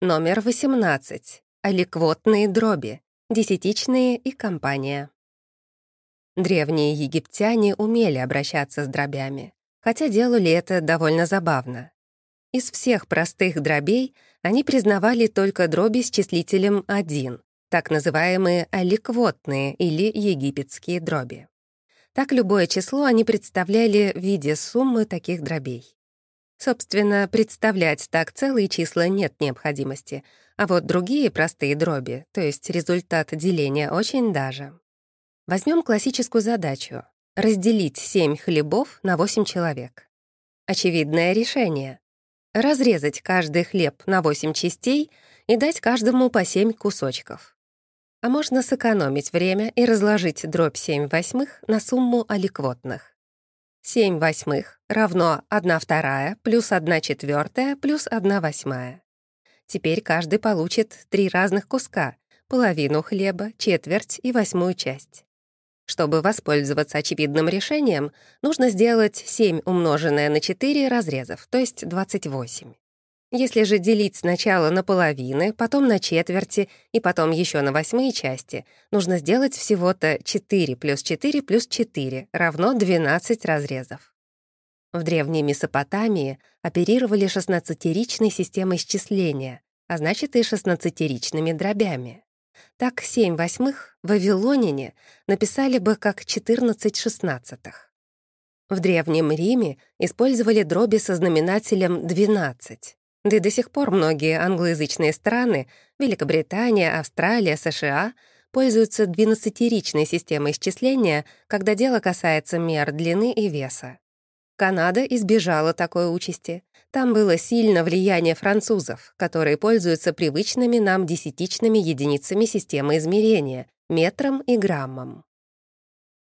Номер 18. Аликвотные дроби. Десятичные и компания. Древние египтяне умели обращаться с дробями, хотя делали это довольно забавно. Из всех простых дробей они признавали только дроби с числителем 1, так называемые аликвотные или египетские дроби. Так любое число они представляли в виде суммы таких дробей. Собственно, представлять так целые числа нет необходимости, а вот другие простые дроби, то есть результат деления, очень даже. Возьмем классическую задачу — разделить 7 хлебов на 8 человек. Очевидное решение — разрезать каждый хлеб на 8 частей и дать каждому по 7 кусочков. А можно сэкономить время и разложить дробь 7 восьмых на сумму аликвотных. 7 восьмых равно 1 вторая плюс 1 четвертая плюс 1 восьмая. Теперь каждый получит три разных куска — половину хлеба, четверть и восьмую часть. Чтобы воспользоваться очевидным решением, нужно сделать 7 умноженное на 4 разрезов, то есть 28. Если же делить сначала на половины, потом на четверти и потом еще на восьмые части, нужно сделать всего-то 4 плюс 4 плюс 4 равно 12 разрезов. В древней Месопотамии оперировали 16-ричной системой исчисления, а значит и 16-ричными дробями. Так 7 восьмых в Вавилонине написали бы как 14 шестнадцатых. В Древнем Риме использовали дроби со знаменателем 12. Да и до сих пор многие англоязычные страны — Великобритания, Австралия, США — пользуются двенадцатиричной системой исчисления, когда дело касается мер длины и веса. Канада избежала такой участи. Там было сильно влияние французов, которые пользуются привычными нам десятичными единицами системы измерения — метром и граммом.